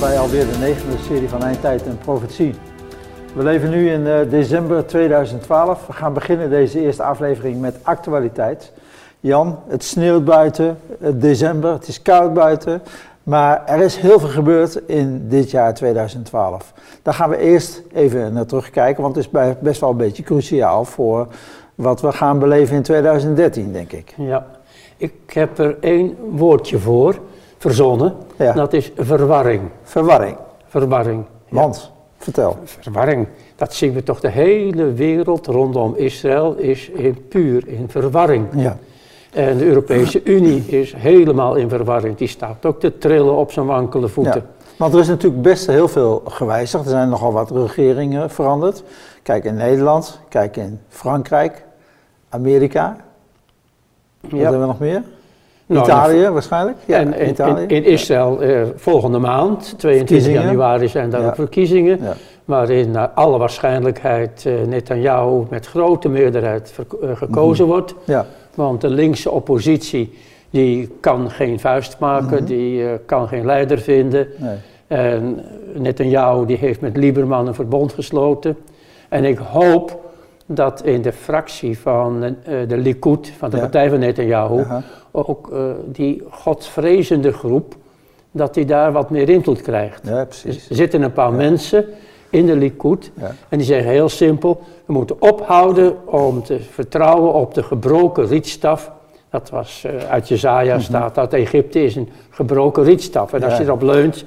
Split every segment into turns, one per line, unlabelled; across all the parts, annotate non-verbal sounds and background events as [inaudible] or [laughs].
bij alweer de negende serie van Eindtijd en Profetie. We leven nu in uh, december 2012. We gaan beginnen deze eerste aflevering met actualiteit. Jan, het sneeuwt buiten, december, het is koud buiten. Maar er is heel veel gebeurd in dit jaar 2012. Daar gaan we eerst even naar terugkijken, want het is best wel een beetje cruciaal voor wat we gaan beleven in 2013, denk ik.
Ja, ik heb er één woordje voor verzonnen.
Ja.
Dat is verwarring.
Verwarring.
Verwarring.
Want, vertel.
Verwarring. Dat zien we toch de hele wereld rondom Israël is in puur in verwarring.
Ja.
En de Europese Unie is helemaal in verwarring. Die staat ook te trillen op zijn wankele voeten.
Ja. Want er is natuurlijk best heel veel gewijzigd. Er zijn nogal wat regeringen veranderd. Kijk in Nederland, kijk in Frankrijk, Amerika. Wat
Ja.
hebben we nog meer?
Nou,
Italië waarschijnlijk. Ja,
en in,
Italië.
in, in Israël eh, volgende maand, 22
Verkiezingen.
januari, zijn daar
Ja.
ook verkiezingen.
Ja.
Waarin naar alle waarschijnlijkheid eh, Netanyahu met grote meerderheid eh, gekozen
Mhm.
wordt.
Ja.
Want de linkse oppositie die kan geen vuist maken,
Mhm.
die eh, kan geen leider vinden.
Nee.
En Netanyahu die heeft met Lieberman een verbond gesloten. En ik hoop dat in de fractie van eh, de Likud, van de
Ja.
partij van Netanyahu. Ook eh, die godvrezende groep, dat die daar wat meer invloed krijgt.
Ja,
Er
precies.
zitten een paar mensen in de Likud
Ja.
en die zeggen heel simpel, we moeten ophouden om te vertrouwen op de gebroken rietstaf. Dat was eh, uit Jezaja staat dat Egypte is een gebroken rietstaf. En als
Mhm.
Je erop leunt,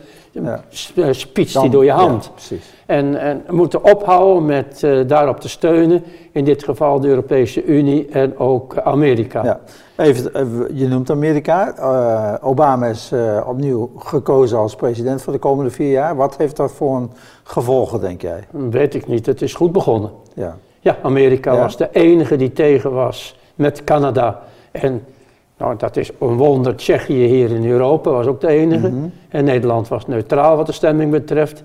eh, spietst die door je hand.
precies.
En, en we moeten ophouden met daarop te steunen, in dit geval de Europese Unie en ook Amerika.
Ja. Even, eh, je noemt Amerika. Eh, Obama is eh, opnieuw gekozen als president voor de komende vier jaar. Wat heeft dat voor een gevolgen, denk jij?
Weet ik niet, het is goed begonnen.
Ja.
Ja, Amerika
Ja.
was de enige die tegen was met Canada. En nou, dat is een wonder. Tsjechië hier in Europa was ook de enige.
Mhm.
En Nederland was neutraal wat de stemming betreft.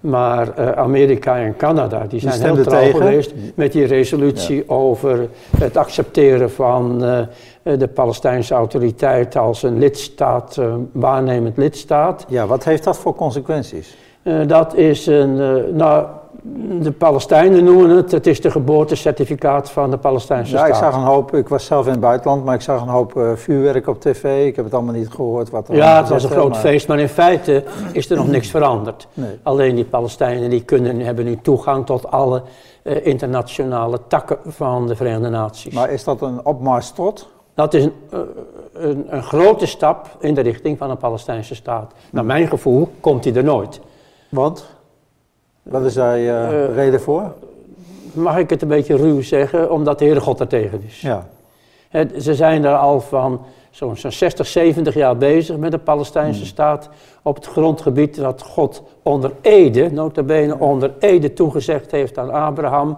Maar eh, Amerika en Canada die zijn heel
stemden
trouw
tegen.
geweest met die resolutie over het accepteren van eh, de Palestijnse autoriteit als een lidstaat, eh, waarnemend lidstaat.
ja, wat heeft dat voor consequenties?
Dat is een, nou, de Palestijnen noemen het, het is de geboortecertificaat van de Palestijnse
Ja, ik zag een hoop, ik was zelf in het buitenland, maar ik zag een hoop eh, vuurwerk op tv. Ik heb het allemaal niet gehoord wat er
Ja, het was een groot
maar-
feest, maar in feite is er nog niks veranderd.
Nee.
Alleen die Palestijnen die kunnen, hebben nu toegang tot alle eh, internationale takken van de Verenigde Naties.
Maar is dat een opmars tot?
Dat is een, eh, een, een grote stap in de richting van een Palestijnse staat. Naar mijn gevoel komt die er nooit.
Want? Wat is daar je
Eh,
reden voor?
Mag ik het een beetje ruw zeggen, omdat de Heere God er tegen is.
Ja.
Het- ze zijn er al van zo'n zo'n 60, 70 jaar bezig met de Palestijnse staat op het grondgebied dat God onder Ede, notabene onder Ede toegezegd heeft aan Abraham.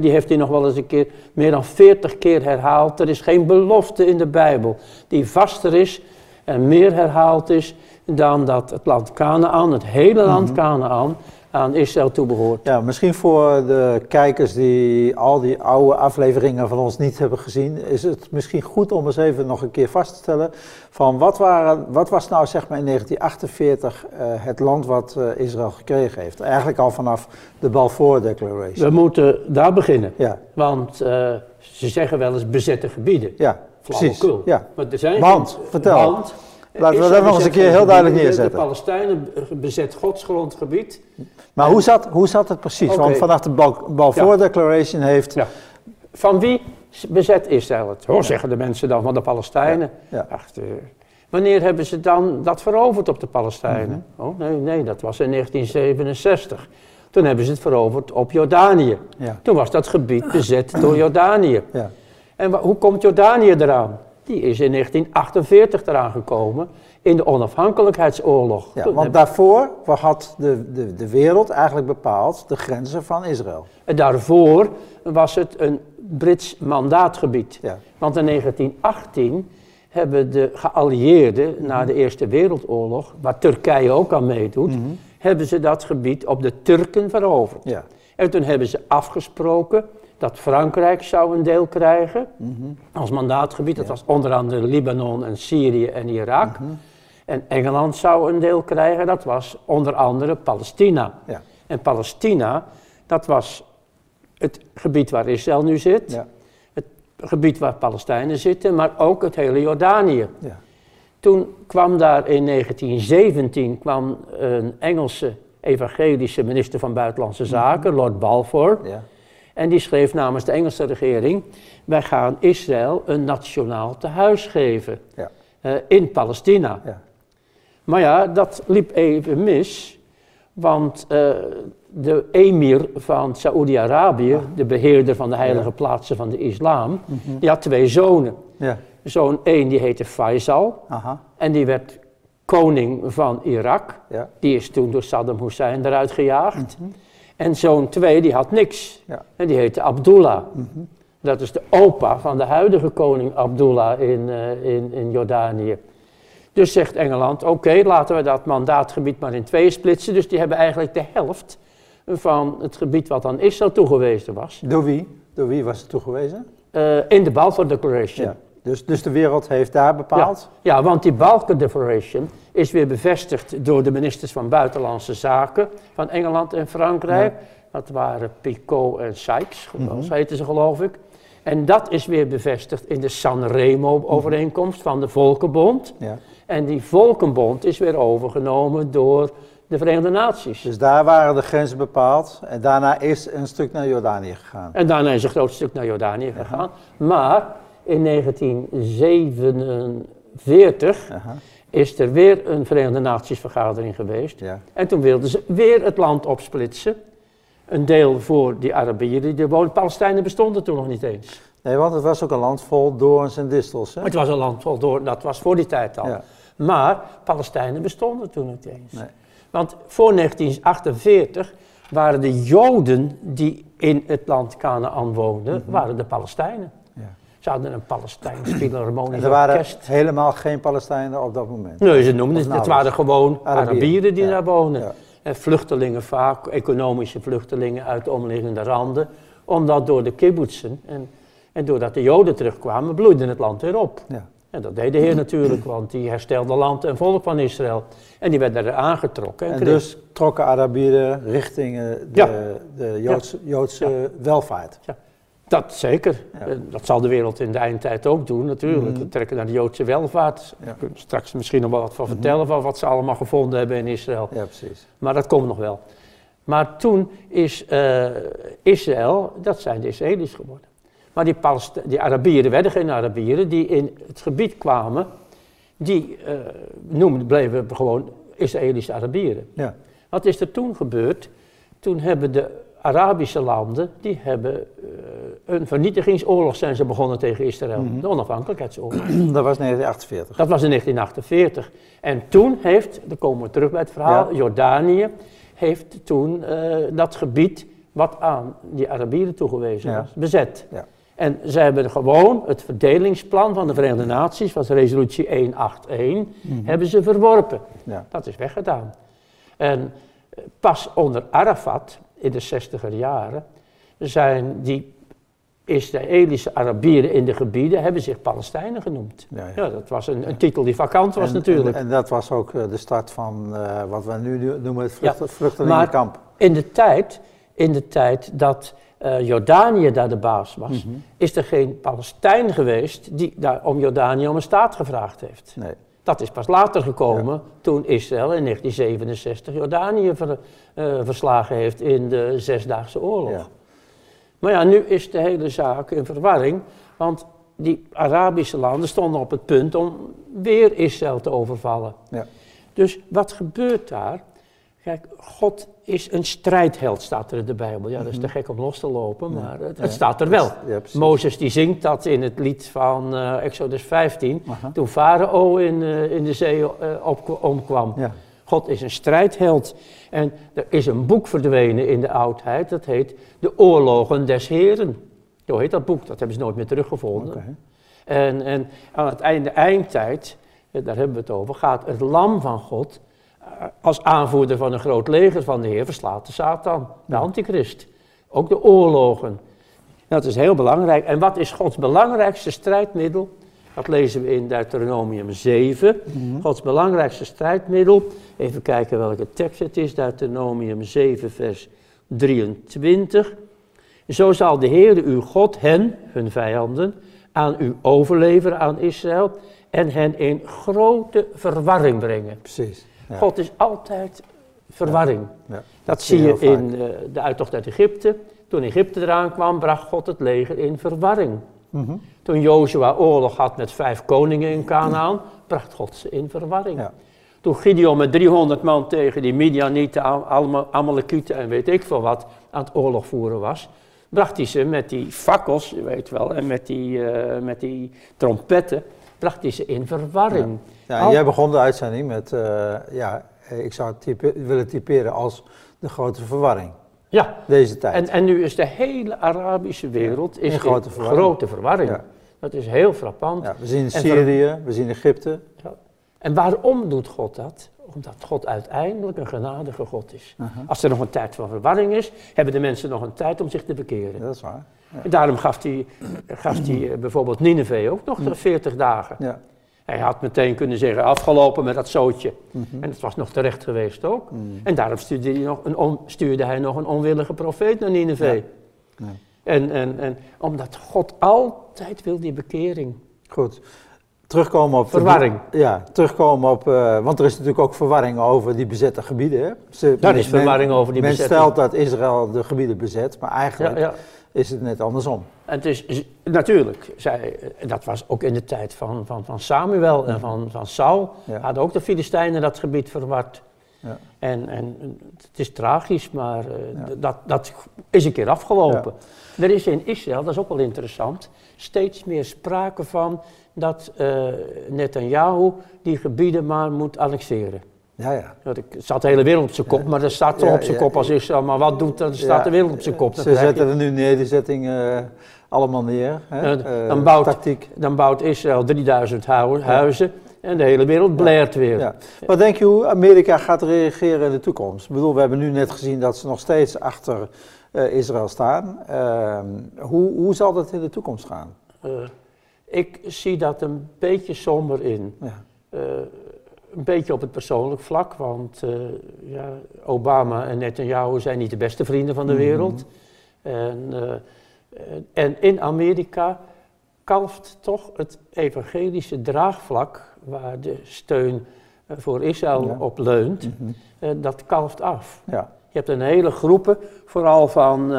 Die heeft hij nog wel eens een keer, meer dan 40 keer herhaald. Er is geen belofte in de Bijbel die vaster is en meer herhaald is dan dat het land Canaan, het hele land Canaan, aan Israël toebehoort.
Ja, misschien voor de kijkers die al die oude afleveringen van ons niet hebben gezien, is het misschien goed om eens even nog een keer vast te stellen van wat, waren, wat was nou zeg maar in 1948 eh, het land wat eh, Israël gekregen heeft? Eigenlijk al vanaf de Balfour Declaration.
We moeten daar beginnen.
Ja,
Want eh, ze zeggen wel eens bezette gebieden.
ja, precies. Ja.
Maar er zijn
Want,
geen-
vertel.
Want,
Laten we dat nog eens een keer heel duidelijk neerzetten.
De Palestijnen bezet Gods grondgebied.
Maar hoe zat, hoe zat het precies? Want vanaf de Bal- Balfour Declaration heeft...
Ja. Van wie bezet Israël het? Hoor, zeggen de mensen dan van de Palestijnen.
Ja.
Ach, wanneer hebben ze dan dat veroverd op de Palestijnen?
Mhm.
Oh nee, nee, dat was in 1967. Toen hebben ze het veroverd op Jordanië.
Ja.
Toen was dat gebied bezet door Jordanië.
Ja.
En hoe komt Jordanië eraan? Die is in 1948 eraan gekomen in de onafhankelijkheidsoorlog.
Ja, want daarvoor had de, de, de wereld eigenlijk bepaald de grenzen van Israël.
en daarvoor was het een Brits mandaatgebied.
Ja.
Want in 1918 hebben de geallieerden na de Eerste Wereldoorlog, waar Turkije ook aan meedoet, hebben ze dat gebied op de Turken veroverd.
Ja.
En toen hebben ze afgesproken dat Frankrijk zou een deel krijgen als mandaatgebied. Dat was onder andere Libanon en Syrië en Irak. En Engeland zou een deel krijgen, dat was onder andere Palestina.
Ja.
En Palestina, dat was het gebied waar Israël nu zit,
Ja.
het gebied waar Palestijnen zitten, maar ook het hele Jordanië.
Ja.
Toen kwam daar in 1917 kwam een Engelse evangelische minister van Buitenlandse Zaken, Lord Balfour. En die schreef namens de Engelse regering: Wij gaan Israël een nationaal tehuis geven
Ja.
eh, in Palestina.
Ja.
Maar ja, dat liep even mis, want eh, de emir van Saoedi-Arabië, de beheerder van de heilige
Ja.
plaatsen van de islam, die had twee zonen.
Ja.
Zoon 1 die heette Faisal
Aha.
en die werd koning van Irak.
Ja.
Die is toen door Saddam Hussein eruit gejaagd. En zoon 2 die had niks.
Ja.
En die heette Abdullah. Dat is de opa van de huidige koning Abdullah in, eh, in, in Jordanië. Dus zegt Engeland, oké, laten we dat mandaatgebied maar in twee splitsen. Dus die hebben eigenlijk de helft van het gebied wat aan Israël toegewezen was.
Door wie? Door wie was het toegewezen?
eh, in de Balfour Declaration.
Ja. Dus, dus de wereld heeft daar bepaald?
Ja, ja, want die Balfour Declaration is weer bevestigd door de ministers van Buitenlandse Zaken van Engeland en Frankrijk. Dat waren Picot en Sykes,
Mhm.
zo heten ze geloof ik. En dat is weer bevestigd in de Sanremo-overeenkomst van de Volkenbond.
Ja.
En die Volkenbond is weer overgenomen door de Verenigde Naties.
Dus daar waren de grenzen bepaald en daarna is een stuk naar Jordanië gegaan.
En daarna is een groot stuk naar Jordanië gegaan. Maar in 1947
Aha.
Is er weer een Verenigde Naties vergadering geweest.
Ja.
En toen wilden ze weer het land opsplitsen. Een deel voor die Arabieren die er woonden. Palestijnen bestonden toen nog niet eens.
Nee, want het was ook een land vol doorns en distels. Hè?
Het was een land vol door, dat was voor die tijd al.
Ja.
Maar Palestijnen bestonden toen niet eens.
Nee.
Want voor 1948 waren de Joden die in het land Canaan woonden, waren de Palestijnen.
Ja.
Ze hadden een Palestijns Philharmonisch
En er waren
orkest.
helemaal geen Palestijnen op dat moment.
Nee, ze noemden het, het waren gewoon
Arabieren.
Arabieren die
Ja.
daar wonen.
Ja.
En vluchtelingen vaak, economische vluchtelingen uit de omliggende randen. Omdat door de kibbutzen en, en doordat de Joden terugkwamen, bloeide het land weer op.
Ja.
En dat deed de Heer natuurlijk, want die herstelde land en volk van Israël. En die werden er aangetrokken. En
En
kreeg-
dus trokken Arabieren richting eh, de,
Ja.
de Joodse, Joodse welvaart.
Dat zeker.
Ja.
Eh, Dat zal de wereld in de eindtijd ook doen natuurlijk.
Mhm.
We trekken naar de Joodse welvaart.
Ja.
Er straks misschien nog wel wat van vertellen van wat ze allemaal gevonden hebben in Israël.
Ja, precies.
Maar dat komt nog wel. Maar toen is eh, Israël, dat zijn de Israëli's geworden. Maar die, Palest- die Arabieren werden geen Arabieren, die in het gebied kwamen, die eh, noemden, bleven gewoon Israëlische Arabieren.
Ja.
Wat is er toen gebeurd? Toen hebben de Arabische landen, die hebben eh, een vernietigingsoorlog zijn ze begonnen tegen Israël.
Mhm.
De onafhankelijkheidsoorlog. [clears throat]
Dat was 1948.
Dat was in 1948. En toen heeft, dan komen we terug bij het verhaal,
Ja.
Jordanië heeft toen eh, dat gebied wat aan die Arabieren toegewezen
Ja.
was, bezet.
Ja.
En ze hebben gewoon het verdelingsplan van de Verenigde Naties, was resolutie 181, hebben ze verworpen. Dat is weggedaan. En pas onder Arafat, in de 60er jaren, zijn die Israëlische Arabieren in de gebieden, hebben zich Palestijnen genoemd.
Ja, ja.
Ja, dat was een, een titel die vakant was
En-
natuurlijk.
En, en dat was ook eh, de start van eh, wat we nu noemen het
Ja,
vlucht, vluchtelingenkamp.
in, de tijd, in de tijd dat eh, Jordanië daar de baas was,
Mhm.
is er geen Palestijn geweest die daar om Jordanië om een staat gevraagd heeft.
Nee.
Dat is pas later gekomen toen Israël in 1967 Jordanië ver- eh, verslagen heeft in de Zesdaagse Oorlog.
Ja.
Maar ja, nu is de hele zaak in verwarring, want die Arabische landen stonden op het punt om weer Israël te overvallen.
Ja.
Dus wat gebeurt daar? Kijk, God is een strijdheld, staat er in de Bijbel. Ja, dat is te gek om los te lopen, maar het,
Mhm.
Staat er wel.
Ja.
Mozes die zingt dat in het lied van eh, Exodus 15,
Aha.
toen Farao in, eh, in de zee eh, op, omkwam.
Ja.
God is een strijdheld. En er is een boek verdwenen in de oudheid, dat heet De Oorlogen des Heren. Zo heet dat boek, dat hebben ze nooit meer teruggevonden. En, en aan het einde eindtijd, daar hebben we het over, gaat het lam van God als aanvoerder van een groot leger van de Heer verslaat de Satan, de antichrist. Ook de oorlogen. Dat is heel belangrijk. En wat is Gods belangrijkste strijdmiddel? Dat lezen we in Deuteronomium 7.
Mhm.
Gods belangrijkste strijdmiddel. Even kijken welke tekst het is. Deuteronomium 7, vers 23. Zo zal de Heer uw God hen, hun vijanden, aan u overleveren aan Israël en hen in grote verwarring brengen.
Precies.
God is altijd verwarring.
Ja.
Dat
zie je
in eh, de uittocht uit Egypte. Toen Egypte eraan kwam, bracht God het leger in verwarring.
Mhm.
Toen Jozua oorlog had met vijf koningen in Canaan, bracht God ze in verwarring.
Ja.
Toen Gideon met 300 man tegen die Midianieten, Am- Am- Amalekieten en weet ik veel wat aan het oorlog voeren was, bracht hij ze met die fakkels, je weet wel, en met die, eh, met die trompetten, bracht hij ze in verwarring.
Ja,
Al-
jij begon de uitzending met, eh, ja, ik zou het type- willen typeren als de grote verwarring.
Ja,
Deze tijd.
en, en nu is de hele Arabische wereld is
in grote verwarring.
grote verwarring.
Ja.
Dat is heel frappant.
ja, we zien Syrië, we zien Egypte.
En waarom doet God dat? Omdat God uiteindelijk een genadige God is. Als er nog een tijd van verwarring is, hebben de mensen nog een tijd om zich te bekeren.
Dat is waar.
En daarom gaf hij, gaf hij eh, bijvoorbeeld Nineveh ook nog 40 dagen.
Ja.
Hij had meteen kunnen zeggen, afgelopen met dat zootje.
Mhm.
En het was nog terecht geweest ook.
Mm.
En daarom stuurde hij nog een, on- stuurde hij nog een onwillige profeet naar Nineveh.
Ja. Ja.
En, en, en omdat God altijd wil die bekering.
Goed. Terugkomen op... de-
Verwarring.
ja, terugkomen op... eh, want er is natuurlijk ook verwarring over die bezette gebieden. Hè? Ze-
Daar is
men-
verwarring over die
men
bezetting.
stelt dat Israël de gebieden bezet, maar
Ja,
eigenlijk
ja.
Is het net andersom.
En het is natuurlijk, zij, dat was ook in de tijd van, van, van Samuel en van, van Saul,
Ja.
hadden ook de Filistijnen dat gebied verward.
Ja.
En, en het is tragisch, maar eh,
Ja.
dat, dat is een keer afgelopen. Er is in Israël, dat is ook wel interessant, steeds meer sprake van dat eh Netanyahu die gebieden maar moet annexeren.
Ja, ja.
Dat staat de hele wereld op zijn kop, maar dat staat toch
Ja,
op zijn
ja.
kop als Israël. Maar wat doet, dan staat de wereld op zijn kop.
Ze zetten er nu nederzettingen eh, allemaal neer. Hè?
Eh, dan bouwt-
Tactiek.
Dan bouwt Israël 3000 hu- huizen en de hele wereld blaert weer.
Wat denk je hoe Amerika gaat reageren in de toekomst? Ik bedoel, we hebben nu net gezien dat ze nog steeds achter eh, Israël staan. Ehm, hoe, hoe zal dat in de toekomst gaan?
Eh, ik zie dat een beetje somber in.
Ja.
Een beetje op het persoonlijk vlak, want eh, ja, Obama en Netanyahu zijn niet de beste vrienden van de
Mhm.
wereld. En, eh, en in Amerika kalft toch het evangelische draagvlak, waar de steun eh, voor Israël
Ja.
op leunt,
Mhm.
dat kalft af.
ja.
Je hebt een hele groepen, vooral van,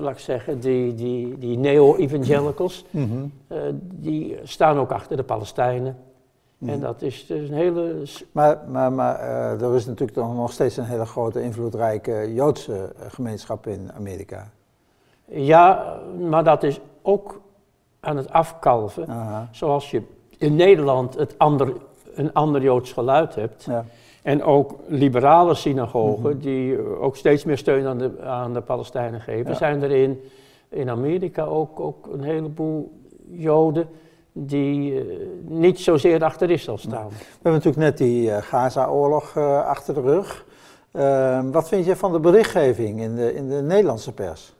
laat ik zeggen, die, die, die neo-evangelicals,
Mhm.
die staan ook achter de Palestijnen. En dat is dus een hele.
Maar, maar, maar eh, er is natuurlijk nog steeds een hele grote invloedrijke Joodse eh, gemeenschap in Amerika.
Ja, maar dat is ook aan het afkalven. Zoals je in Nederland het ander, een ander Joods geluid hebt.
Ja.
En ook liberale synagogen,
Mhm.
die eh, ook steeds meer steun aan de, aan de Palestijnen geven,
Ja.
zijn er in, in Amerika ook, ook een heleboel Joden die eh, niet zozeer achter Israël staan.
We hebben natuurlijk net die eh, Gaza-oorlog eh, achter de rug. Ehm, wat vind je van de berichtgeving in de, in de Nederlandse pers?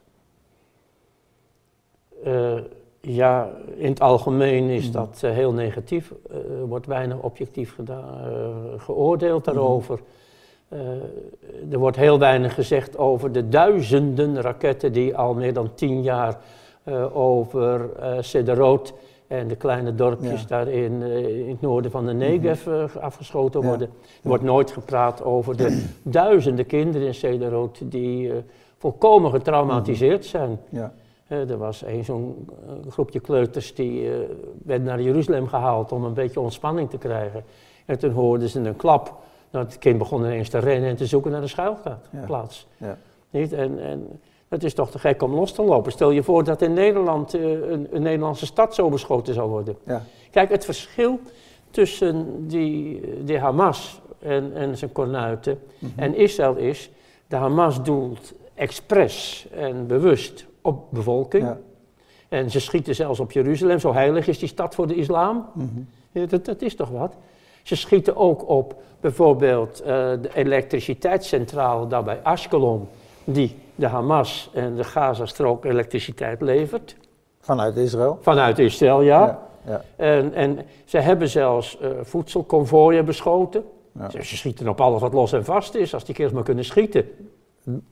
Ja, in het algemeen is
Mhm.
dat heel negatief. Er wordt weinig objectief gedaan, geoordeeld
Mhm.
daarover. Er wordt heel weinig gezegd over de duizenden raketten die al meer dan tien jaar over uh, en de kleine dorpjes
Ja. Mhm.
daar in, eh, in het noorden van de Negev eh, afgeschoten
Ja.
worden. Er wordt nooit gepraat over de [clears throat] duizenden kinderen in Sederoot die eh, volkomen getraumatiseerd zijn.
Ja.
Er was een zo'n groepje kleuters die eh, werd naar Jeruzalem gehaald om een beetje ontspanning te krijgen. En toen hoorden ze een klap. Nou, het kind begon ineens te rennen en te zoeken naar de schuilplaats.
Ja.
Niet? En, en het is toch te gek om los te lopen. Stel je voor dat in Nederland eh, een, een Nederlandse stad zo beschoten zou worden.
Ja.
Kijk, het verschil tussen die, die Hamas en, en zijn kornuiten
Mhm.
en Israël is, de Hamas doelt expres en bewust op bevolking.
Ja.
En ze schieten zelfs op Jeruzalem, zo heilig is die stad voor de islam.
Mhm.
Ja, dat, dat is toch wat? Ze schieten ook op bijvoorbeeld eh, de elektriciteitscentrale daar bij Ashkelon, die de Hamas en de Gazastrook elektriciteit levert.
Vanuit Israël.
Vanuit Israël, ja.
Ja, Ja.
En, en ze hebben zelfs uh, voedselconvooien beschoten.
Ja.
Ze, ze schieten op alles wat los en vast is, als die kerels maar kunnen schieten.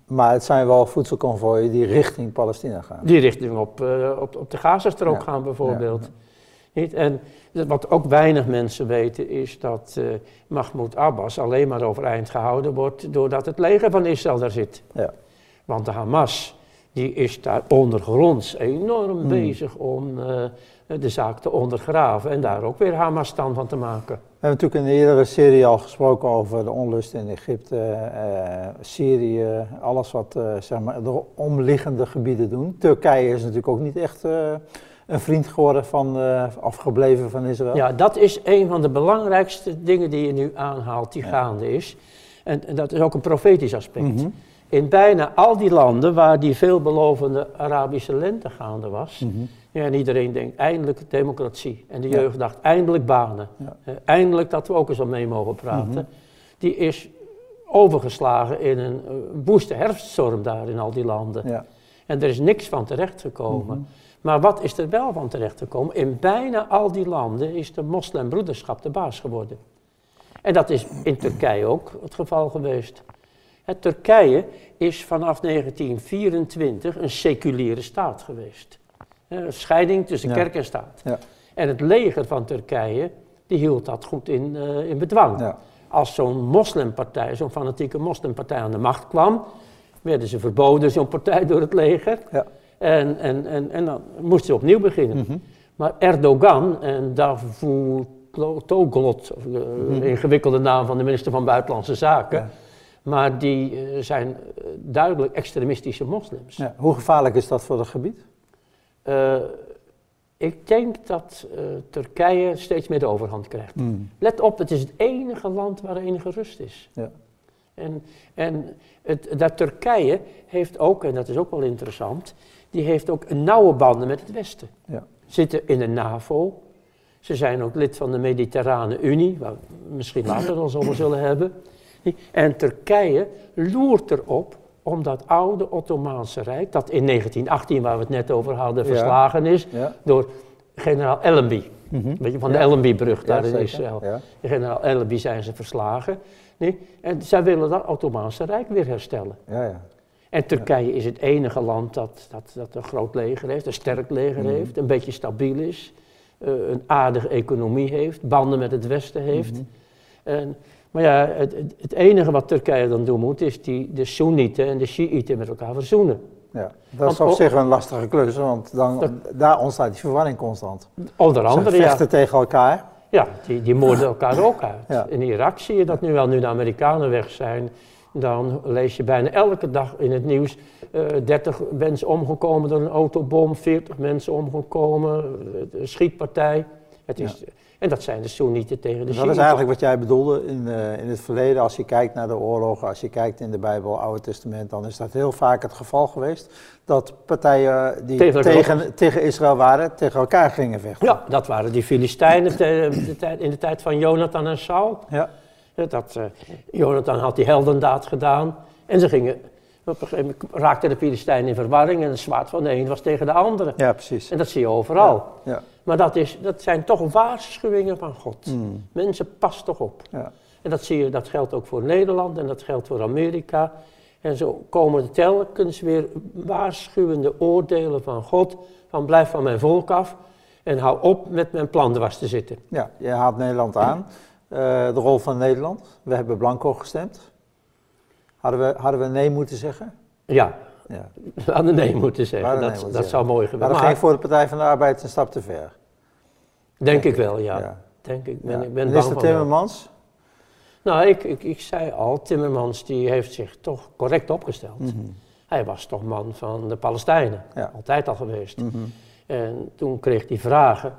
Maar het zijn wel voedselconvooien die richting Palestina gaan.
Die richting op, uh, op, op de Gazastrook gaan bijvoorbeeld.
Ja,
Niet? En wat ook weinig mensen weten is dat uh, Mahmoud Abbas alleen maar overeind gehouden wordt doordat het leger van Israël daar zit.
Ja.
Want de Hamas die is daar ondergronds enorm
Hmm.
bezig om uh, de zaak te ondergraven en daar ook weer Hamas-stan van te maken.
We hebben natuurlijk in de eerdere serie al gesproken over de onlust in Egypte, eh, Syrië, alles wat eh, zeg maar, de omliggende gebieden doen. Turkije is natuurlijk ook niet echt eh, een vriend geworden van, eh, afgebleven van Israël.
Ja, dat is een van de belangrijkste dingen die je nu aanhaalt, die
Ja.
gaande is. En, en dat is ook een profetisch aspect.
Mhm.
In bijna al die landen waar die veelbelovende Arabische lente gaande was,
Mhm.
ja, en iedereen denkt eindelijk democratie. En de
Ja.
jeugd dacht eindelijk banen.
Ja.
Eh, eindelijk dat we ook eens al mee mogen praten.
Mhm.
Die is overgeslagen in een uh, woeste herfststorm daar in al die landen.
Ja.
En er is niks van terechtgekomen.
Mhm.
Maar wat is er wel van terechtgekomen? In bijna al die landen is de moslimbroederschap de baas geworden. En dat is in Turkije ook het geval geweest. Het Turkije is vanaf 1924 een seculiere staat geweest. Een scheiding tussen
Ja.
kerk en staat.
Ja.
En het leger van Turkije die hield dat goed in, eh, in bedwang.
Ja.
Als zo'n moslimpartij, zo'n fanatieke moslimpartij aan de macht kwam, werden ze verboden, zo'n partij door het leger.
Ja.
En, en, en, en dan moesten ze opnieuw beginnen.
Mhm.
Maar Erdogan en Davutoglu, of
Mhm.
ingewikkelde naam van de minister van Buitenlandse Zaken. Maar die eh, zijn eh, duidelijk extremistische moslims.
Ja. Hoe gevaarlijk is dat voor het gebied?
Eh, ik denk dat Turkije steeds meer de overhand krijgt.
Mhm.
Let op, het is het enige land waar enige rust is.
Ja.
En, en het, dat Turkije heeft ook, en dat is ook wel interessant, die heeft ook nauwe banden met het Westen.
Ja.
Zitten in de NAVO. Ze zijn ook lid van de Mediterrane Unie, waar we misschien later nog over zullen hebben. En Turkije loert erop om dat oude Ottomaanse Rijk, dat in 1918, waar we het net over hadden, verslagen is
Ja.
door generaal Allenby.
Mhm.
Weet je, van de Allenby-brug daar in. Israël. Generaal Allenby zijn ze verslagen. Nee? En zij willen dat Ottomaanse Rijk weer herstellen.
Ja, ja.
En Turkije is het enige land dat, dat, dat een groot leger heeft, een sterk leger
Mhm.
heeft, een beetje stabiel is, eh, een aardige economie heeft, banden met het Westen heeft.
Mhm.
En, maar ja, het, het, het enige wat Turkije dan doen moet, is die, de Soenieten en de Shiiten met elkaar verzoenen.
Ja, dat
Want
is op zich een lastige klus, want dan,
Dat-
daar ontstaat die verwarring constant.
Onder
Ze
andere, ja,
vechten tegen elkaar.
ja die, die moorden elkaar ook uit.
Ja.
In Irak zie je dat nu wel, nu de Amerikanen weg zijn. Dan lees je bijna elke dag in het nieuws eh 30 mensen omgekomen door een autobom, 40 mensen omgekomen, eh, een schietpartij. Het is, En dat zijn de Soenieten tegen de
Dus dat is eigenlijk wat jij bedoelde in, eh, in het verleden. Als je kijkt naar de oorlogen, als je kijkt in de Bijbel, Oude Testament, dan is dat heel vaak het geval geweest. Dat partijen die
Tegen
tegen, Israël waren, tegen elkaar gingen vechten.
Ja, dat waren die Filistijnen te- de tijd- in de tijd van Jonathan en Saul.
Ja.
Dat, eh, Jonathan had die heldendaad gedaan en ze gingen, op een gegeven moment raakten de Filistijnen in verwarring en het zwaard van de een was tegen de andere.
ja, precies.
En dat zie je overal.
Ja.
Maar dat, is, dat zijn toch waarschuwingen van God.
Mm.
Mensen, pas toch op.
Ja.
En dat zie je, dat geldt ook voor Nederland en dat geldt voor Amerika. En zo komen er telkens weer waarschuwende oordelen van God. Van blijf van mijn volk af en hou op met mijn plan dwars te zitten.
ja, je haalt Nederland aan. Eh, de rol van Nederland. We hebben blanco gestemd. Hadden we, hadden we nee moeten zeggen?
Ja,
Ja. [laughs]
hadden nee moeten zeggen. Dat,
moeten
dat
zeggen.
zou mooi
Maar
geweest
dat
zijn.
ging voor de Partij van de Arbeid een stap te ver.
Denk ik wel, ja.
Ja.
Denk ik. Ben,
Ja.
ik ben bang wel.
Timmermans.
Nou, ik, ik, ik zei al, Timmermans die heeft zich toch correct opgesteld.
Mhm.
Hij was toch man van de Palestijnen,
Ja.
altijd al geweest.
Mhm.
En toen kreeg hij vragen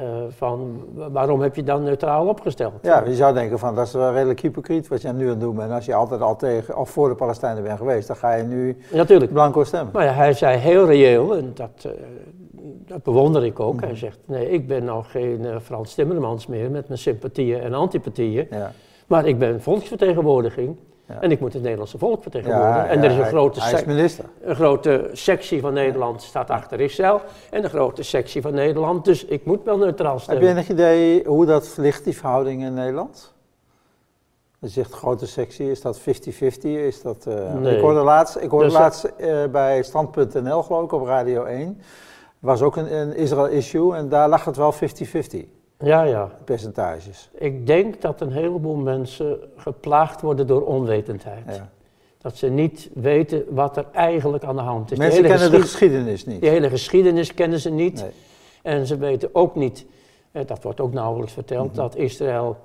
eh, van wa- waarom heb je dan neutraal opgesteld?
Ja, je zou denken van dat is wel redelijk hypocriet wat je nu aan het doen bent. Als je altijd al tegen of voor de Palestijnen bent geweest, dan ga je nu
Natuurlijk.
blanco stemmen.
Maar ja, hij zei heel reëel, en dat, eh, dat bewonder ik ook.
Mhm.
Hij zegt, nee, ik ben nou geen eh, Frans Timmermans meer met mijn sympathieën en antipathieën.
Ja.
Maar ik ben volksvertegenwoordiging
Ja.
En ik moet het Nederlandse volk vertegenwoordigen.
Ja,
en er is een grote,
hij is
een grote sectie van Nederland staat achter Israël. En een grote sectie van Nederland. Dus ik moet wel neutraal
Heb
stemmen.
je enig idee hoe dat ligt, die verhouding in Nederland? Je zegt grote sectie, is dat 50-50? Is dat, eh,
Nee.
Ik hoorde laatst, ik hoorde
Dus-
laatst eh, bij Stand.nl, geloof ik, op Radio 1. was ook een, een Israël-issue en daar lag het wel 50-50,
Ja, ja.
percentages.
Ik denk dat een heleboel mensen geplaagd worden door onwetendheid.
Ja.
Dat ze niet weten wat er eigenlijk aan de hand is.
Mensen
de
kennen de
geschied-
geschiedenis niet.
die hele geschiedenis kennen ze niet.
Nee.
En ze weten ook niet, eh, dat wordt ook nauwelijks verteld,
Mhm.
dat Israël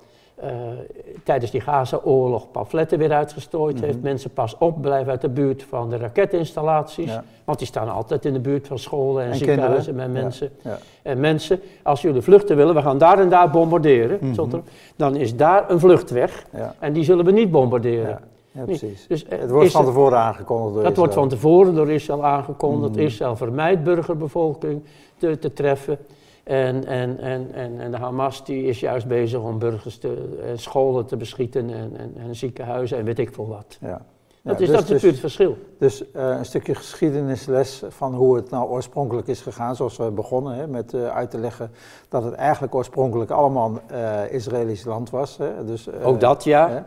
tijdens die Gaza-oorlog pamfletten weer uitgestrooid
Mhm.
heeft. Mensen pas op, blijven uit de buurt van de raketinstallaties.
Ja.
Want die staan altijd in de buurt van scholen en,
En
ziekenhuizen
kinderen.
met mensen.
Ja.
En mensen, als jullie vluchten willen, we gaan daar en daar bombarderen,
Mhm.
zonder- dan is daar een vluchtweg. En die zullen we niet bombarderen.
Ja. precies.
Dus, eh,
Het wordt van tevoren aangekondigd door
dat wordt van tevoren door Israël aangekondigd.
Mhm.
Israël vermijdt burgerbevolking te, te treffen. En, en, en, en, en de Hamas die is juist bezig om burgers te, en scholen te beschieten en, en, en ziekenhuizen en weet ik veel wat.
Ja.
Dat
Ja,
is,
dus-
dat is
dus-
het verschil.
Dus eh, een stukje geschiedenisles van hoe het nou oorspronkelijk is gegaan, zoals we begonnen hè, met eh, uit te leggen dat het eigenlijk oorspronkelijk allemaal eh Israëlisch land was. Hè, dus, eh,
Ook dat ja.
hè,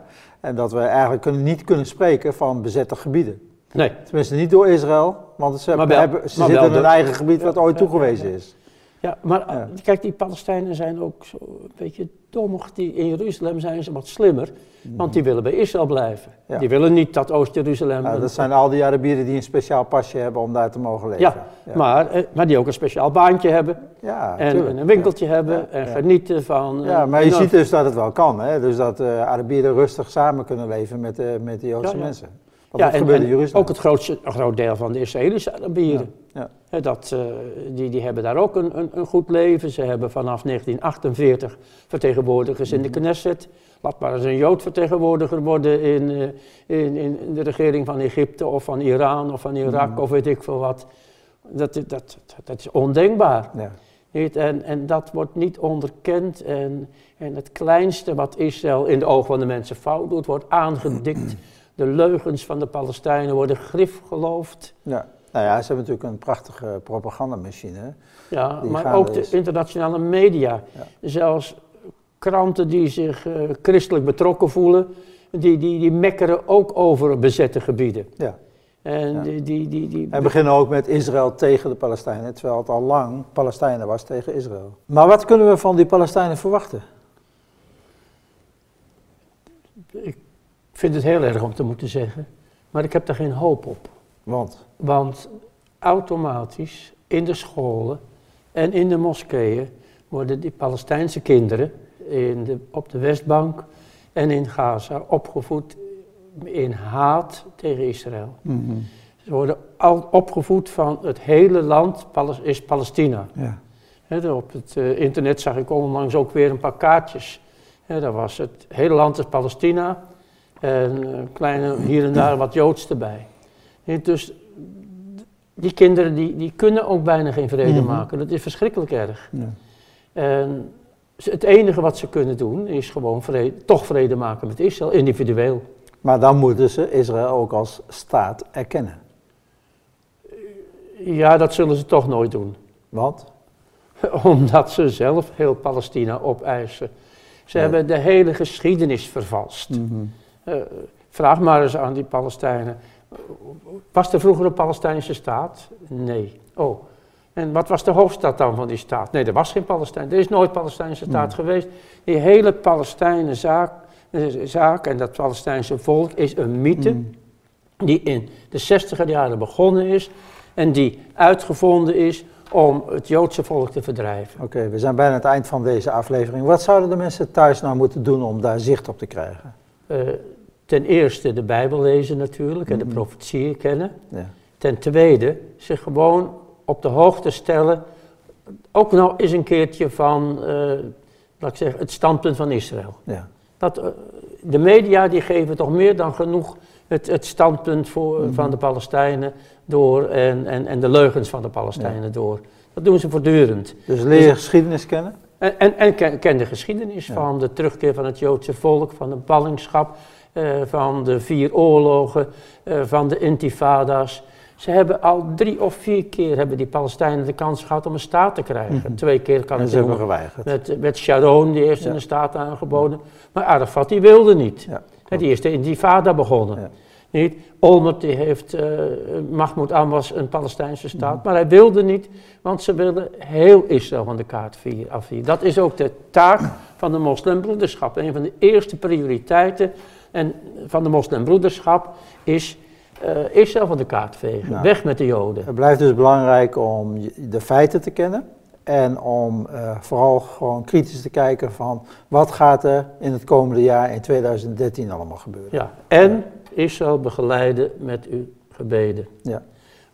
en dat we eigenlijk kunnen, niet kunnen spreken van bezette gebieden.
Nee.
Tenminste niet door Israël, want ze,
wel-
hebben, ze zitten in een
door-
eigen gebied wat ooit
ja,
toegewezen
ja, ja.
is.
Ja, maar
Ja.
eh, kijk, die Palestijnen zijn ook zo een beetje dommig. Die, in Jeruzalem zijn ze wat slimmer, want die willen bij Israël blijven.
Mhm. Ja.
Die willen niet dat Oost-Jeruzalem... Een-
dat zijn al die Arabieren die een speciaal pasje hebben om daar te mogen leven.
ja, Maar, eh, maar die ook een speciaal baantje hebben.
ja,
en, een winkeltje hebben
Ja,
en
ja.
genieten van... eh,
Ja, maar je ziet dus dat het wel kan. Hè? Dus dat eh Arabieren rustig samen kunnen leven met, eh, met de Joodse
Ja, ja.
mensen.
Ja, en,
in Jeruzalem.
ook het grootste, groot deel van de Israëlische Arabieren.
Ja.
Dat, eh, die, die hebben daar ook een, een, een goed leven. Ze hebben vanaf 1948 vertegenwoordigers in de
Mhm.
Knesset. Laat maar eens een Jood vertegenwoordiger worden in, eh, in, in de regering van Egypte of van Iran of van Irak
Mhm.
of weet ik veel wat. Dat, dat, dat, dat is ondenkbaar.
Ja.
En, en dat wordt niet onderkend. En, en het kleinste wat Israël in de ogen van de mensen fout doet, wordt aangedikt. [clears throat] De leugens van de Palestijnen worden grif geloofd.
Ja. Nou ja, ze hebben natuurlijk een prachtige propagandamachine.
Ja, maar ook de internationale media. Zelfs kranten die zich eh, christelijk betrokken voelen, die, die, die mekkeren ook over bezette gebieden.
Ja.
En
Ja.
die, die, die, die,
En beginnen ook met Israël tegen de Palestijnen, terwijl het al lang Palestijnen was tegen Israël. Maar wat kunnen we van die Palestijnen verwachten?
ik vind het heel erg om te moeten zeggen, maar ik heb daar geen hoop op.
Want,
Want automatisch in de scholen en in de moskeeën worden die Palestijnse kinderen in de, op de Westbank en in Gaza opgevoed in haat tegen Israël. Ze worden al opgevoed van het hele land is Palestina.
ja.
Op het eh, internet zag ik onlangs ook weer een paar kaartjes. Hè, daar was het hele land is Palestina en eh, kleine hier en daar wat Joods erbij. Dus die kinderen die, die kunnen ook bijna geen vrede
Mhm.
maken. Dat is verschrikkelijk erg.
Ja.
En het enige wat ze kunnen doen is gewoon vrede, toch vrede maken met Israël, individueel.
Maar dan moeten ze Israël ook als staat erkennen.
Ja, dat zullen ze toch nooit doen.
Want? [laughs]
Omdat ze zelf heel Palestina opeisen. Ze hebben de hele geschiedenis vervalst. Eh, vraag maar eens aan die Palestijnen. Was er vroeger een Palestijnse staat? Nee. Oh. En wat was de hoofdstad dan van die staat? Nee, er was geen Palestijn. Er is nooit Palestijnse staat geweest. Die hele Palestijnen zaak, eh, zaak en dat Palestijnse volk is een mythe
Mm.
die in de 60er jaren begonnen is en die uitgevonden is om het Joodse volk te verdrijven.
Oké, we zijn bijna aan het eind van deze aflevering. Wat zouden de mensen thuis nou moeten doen om daar zicht op te krijgen?
Eh, ten eerste de Bijbel lezen natuurlijk en de
Mhm.
profetieën kennen.
Ja.
Ten tweede zich gewoon op de hoogte stellen, ook nou eens een keertje van, eh, laat ik zeggen, het standpunt van Israël.
Ja.
Dat, eh, de media die geven toch meer dan genoeg het, het standpunt voor,
Mhm.
van de Palestijnen door en, en, en de leugens van de Palestijnen door. Dat doen ze voortdurend.
Dus leer je geschiedenis kennen?
En, en, en ken, ken de geschiedenis
Ja.
van de terugkeer van het Joodse volk, van de ballingschap. Eh, van de vier oorlogen, eh, van de intifada's. Ze hebben al drie of vier keer hebben die Palestijnen de kans gehad om een staat te krijgen.
Mhm.
Twee keer kan
En ze hebben geweigerd.
Met, met Sharon, die heeft
Ja.
een staat aangeboden. Maar Arafat, die wilde niet.
Ja,
En die is de intifada begonnen.
Ja.
Niet? Olmert die heeft, eh Mahmoud Abbas een Palestijnse staat,
Mhm.
maar hij wilde niet, want ze willen heel Israël van de kaart vier- afvieren. Dat is ook de taak van de moslimbroederschap. Een van de eerste prioriteiten en van de moslimbroederschap is eh, Israël van de kaart vegen.
Nou.
Weg met de Joden.
Het blijft dus belangrijk om de feiten te kennen en om eh, vooral gewoon kritisch te kijken van wat gaat er in het komende jaar in 2013 allemaal gebeuren.
Ja. En Israël begeleiden met uw gebeden.
Ja.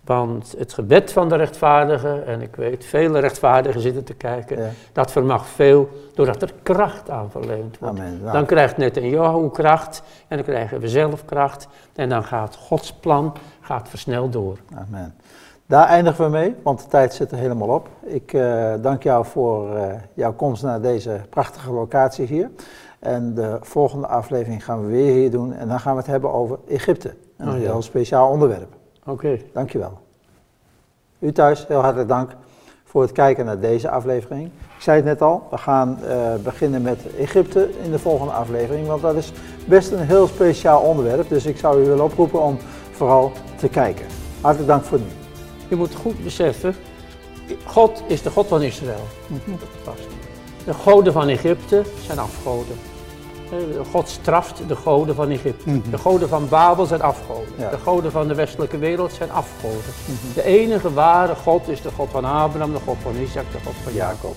Want het gebed van de rechtvaardigen, en ik weet, vele rechtvaardigen zitten te kijken,
Ja.
dat vermag veel doordat er kracht aan verleend wordt.
Amen. Nou,
Dan krijgt Netanyahu kracht en dan krijgen we zelf kracht en dan gaat Gods plan gaat versneld door.
amen. Daar eindigen we mee, want de tijd zit er helemaal op. Ik eh, dank jou voor eh, jouw komst naar deze prachtige locatie hier. En de volgende aflevering gaan we weer hier doen en dan gaan we het hebben over Egypte. Een
Oh ja.
heel speciaal onderwerp.
Oké.
Dankjewel. U thuis, heel hartelijk dank voor het kijken naar deze aflevering. Ik zei het net al, we gaan eh, beginnen met Egypte in de volgende aflevering, want dat is best een heel speciaal onderwerp. Dus ik zou u willen oproepen om vooral te kijken. Hartelijk dank voor nu.
Je moet goed beseffen, God is de God van Israël. Vast. De goden van Egypte zijn afgoden. Eh, God straft de goden van Egypte.
Mhm.
De goden van Babel zijn afgoden.
Ja.
De goden van de westelijke wereld zijn afgoden. De enige ware God is de God van Abraham, de God van Isaac, de God van Jacob.